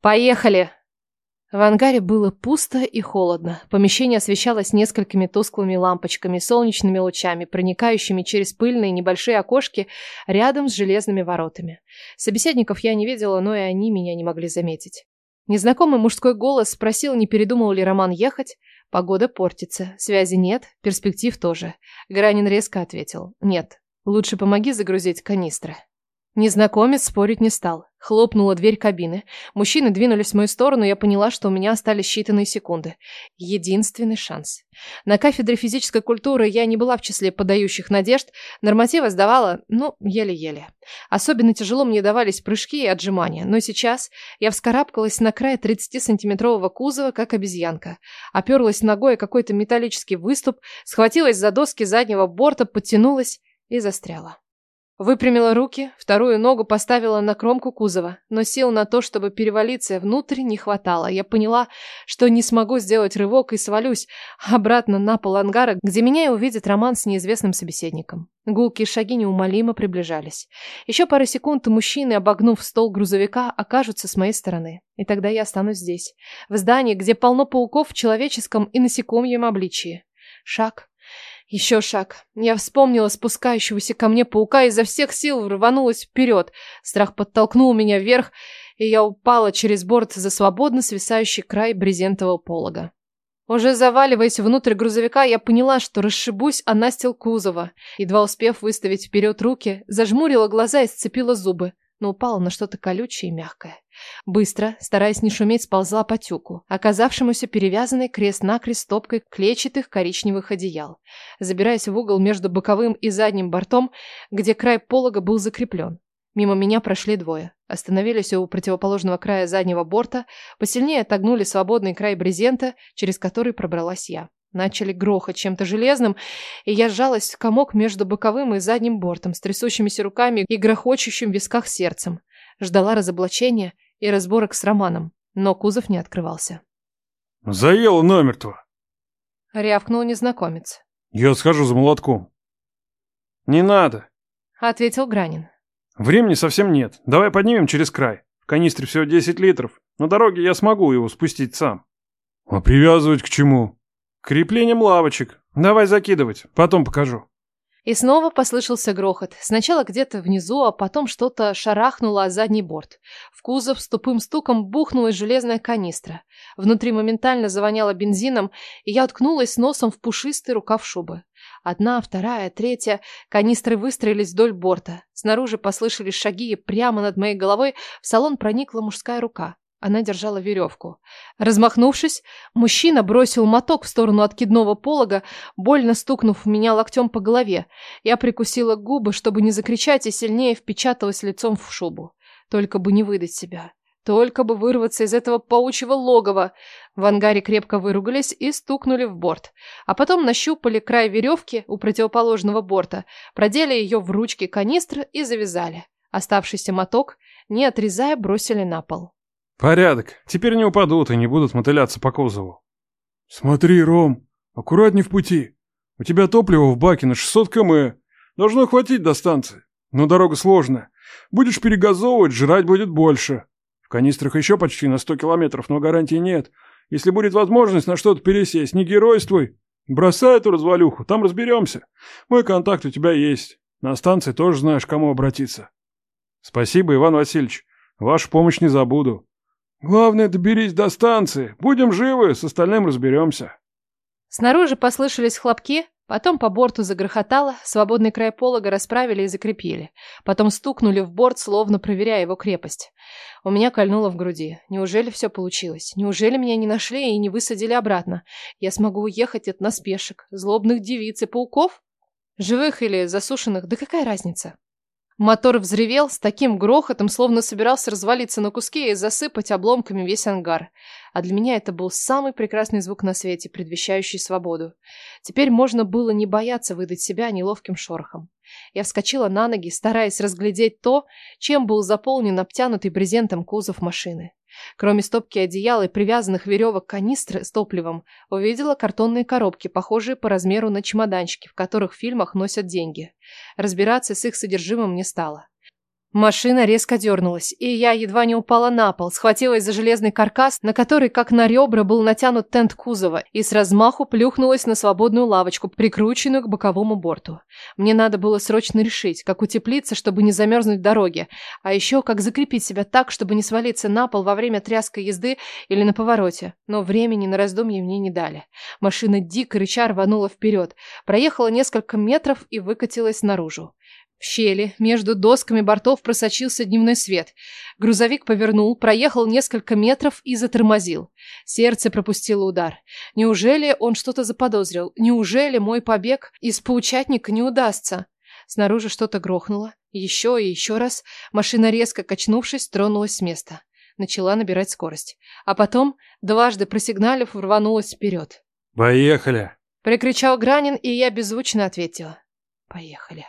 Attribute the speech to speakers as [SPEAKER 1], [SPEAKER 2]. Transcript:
[SPEAKER 1] Поехали! В ангаре было пусто и холодно. Помещение освещалось несколькими тусклыми лампочками, солнечными лучами, проникающими через пыльные небольшие окошки рядом с железными воротами. Собеседников я не видела, но и они меня не могли заметить. Незнакомый мужской голос спросил, не передумал ли Роман ехать. Погода портится, связи нет, перспектив тоже. Гранин резко ответил. Нет, лучше помоги загрузить канистры. Незнакомец спорить не стал. Хлопнула дверь кабины. Мужчины двинулись в мою сторону, я поняла, что у меня остались считанные секунды. Единственный шанс. На кафедре физической культуры я не была в числе подающих надежд, нормативы сдавала, ну, еле-еле. Особенно тяжело мне давались прыжки и отжимания, но сейчас я вскарабкалась на край 30-сантиметрового кузова, как обезьянка. Оперлась ногой о какой-то металлический выступ, схватилась за доски заднего борта, подтянулась и застряла. Выпрямила руки, вторую ногу поставила на кромку кузова, но сил на то, чтобы перевалиться внутрь, не хватало. Я поняла, что не смогу сделать рывок и свалюсь обратно на пол ангара, где меня и увидит Роман с неизвестным собеседником. Гулкие шаги неумолимо приближались. Еще пару секунд мужчины, обогнув стол грузовика, окажутся с моей стороны. И тогда я останусь здесь, в здании, где полно пауков в человеческом и насекомьем обличии. Шаг, еще шаг. Я вспомнила спускающегося ко мне паука и изо всех сил рванулась вперед. Страх подтолкнул меня вверх, и я упала через борт за свободно свисающий край брезентового полога. Уже заваливаясь внутрь грузовика, я поняла, что расшибусь о настил кузова. Едва успев выставить вперед руки, зажмурила глаза и сцепила зубы но упала на что-то колючее и мягкое. Быстро, стараясь не шуметь, сползла по тюку, оказавшемуся перевязанной крест-накрест стопкой клетчатых коричневых одеял, забираясь в угол между боковым и задним бортом, где край полога был закреплен. Мимо меня прошли двое. Остановились у противоположного края заднего борта, посильнее отогнули свободный край брезента, через который пробралась я. Начали грохать чем-то железным, и я сжалась в комок между боковым и задним бортом с трясущимися руками и грохочущим в висках сердцем. Ждала разоблачения и разборок с Романом, но кузов не открывался.
[SPEAKER 2] «Заела намертво!»
[SPEAKER 1] — рявкнул незнакомец.
[SPEAKER 2] «Я схожу за молотком». «Не надо», —
[SPEAKER 1] ответил Гранин.
[SPEAKER 2] «Времени совсем нет. Давай поднимем через край. В канистре всего 10 литров. На дороге я смогу его спустить сам». «А привязывать к чему?» Креплением лавочек. Давай закидывать, потом покажу.
[SPEAKER 1] И снова послышался грохот. Сначала где-то внизу, а потом что-то шарахнуло о задний борт. В кузов с тупым стуком бухнулась железная канистра. Внутри моментально завоняло бензином, и я уткнулась носом в пушистый рукав шубы. Одна, вторая, третья. Канистры выстроились вдоль борта. Снаружи послышались шаги, и прямо над моей головой в салон проникла мужская рука. Она держала веревку. Размахнувшись, мужчина бросил моток в сторону откидного полога, больно стукнув меня локтем по голове. Я прикусила губы, чтобы не закричать, и сильнее впечаталась лицом в шубу. Только бы не выдать себя. Только бы вырваться из этого паучьего логова. В ангаре крепко выругались и стукнули в борт. А потом нащупали край веревки у противоположного борта, продели ее в ручки канистры и завязали. Оставшийся моток, не отрезая, бросили на пол.
[SPEAKER 2] Порядок. Теперь не упадут и не будут мотыляться по кузову.
[SPEAKER 3] Смотри, Ром, аккуратней в пути. У тебя топливо в баке на 600 км. Должно хватить до станции. Но дорога сложная. Будешь перегазовывать, жрать будет больше. В канистрах еще почти на 100 километров, но гарантии нет. Если будет возможность на что-то пересесть, не геройствуй. Бросай эту развалюху, там разберемся. Мой контакт у тебя есть. На станции тоже знаешь, кому обратиться.
[SPEAKER 2] Спасибо, Иван Васильевич. Вашу помощь не забуду.
[SPEAKER 3] Главное, доберись до станции. Будем живы, с остальным разберемся.
[SPEAKER 1] Снаружи послышались хлопки, потом по борту загрохотало, свободный край полога расправили и закрепили. Потом стукнули в борт, словно проверяя его крепость. У меня кольнуло в груди. Неужели все получилось? Неужели меня не нашли и не высадили обратно? Я смогу уехать от наспешек, злобных девиц и пауков? Живых или засушенных, да какая разница? Мотор взревел с таким грохотом, словно собирался развалиться на куски и засыпать обломками весь ангар. А для меня это был самый прекрасный звук на свете, предвещающий свободу. Теперь можно было не бояться выдать себя неловким шорохом. Я вскочила на ноги, стараясь разглядеть то, чем был заполнен обтянутый брезентом кузов машины. Кроме стопки одеял и привязанных веревок канистры с топливом, увидела картонные коробки, похожие по размеру на чемоданчики, в которых в фильмах носят деньги. Разбираться с их содержимым не стало. Машина резко дернулась, и я едва не упала на пол, схватилась за железный каркас, на который, как на ребра, был натянут тент кузова, и с размаху плюхнулась на свободную лавочку, прикрученную к боковому борту. Мне надо было срочно решить, как утеплиться, чтобы не замерзнуть в дороге, а еще как закрепить себя так, чтобы не свалиться на пол во время тряской езды или на повороте. Но времени на раздумье мне не дали. Машина дико рыча рванула вперед, проехала несколько метров и выкатилась наружу. В щели между досками бортов просочился дневной свет. Грузовик повернул, проехал несколько метров и затормозил. Сердце пропустило удар. Неужели он что-то заподозрил? Неужели мой побег из паучатника не удастся? Снаружи что-то грохнуло. Еще и еще раз. Машина, резко качнувшись, тронулась с места. Начала набирать скорость. А потом, дважды просигналив, рванулась вперед.
[SPEAKER 2] «Поехали!»
[SPEAKER 1] Прикричал Гранин, и я беззвучно ответила. «Поехали!»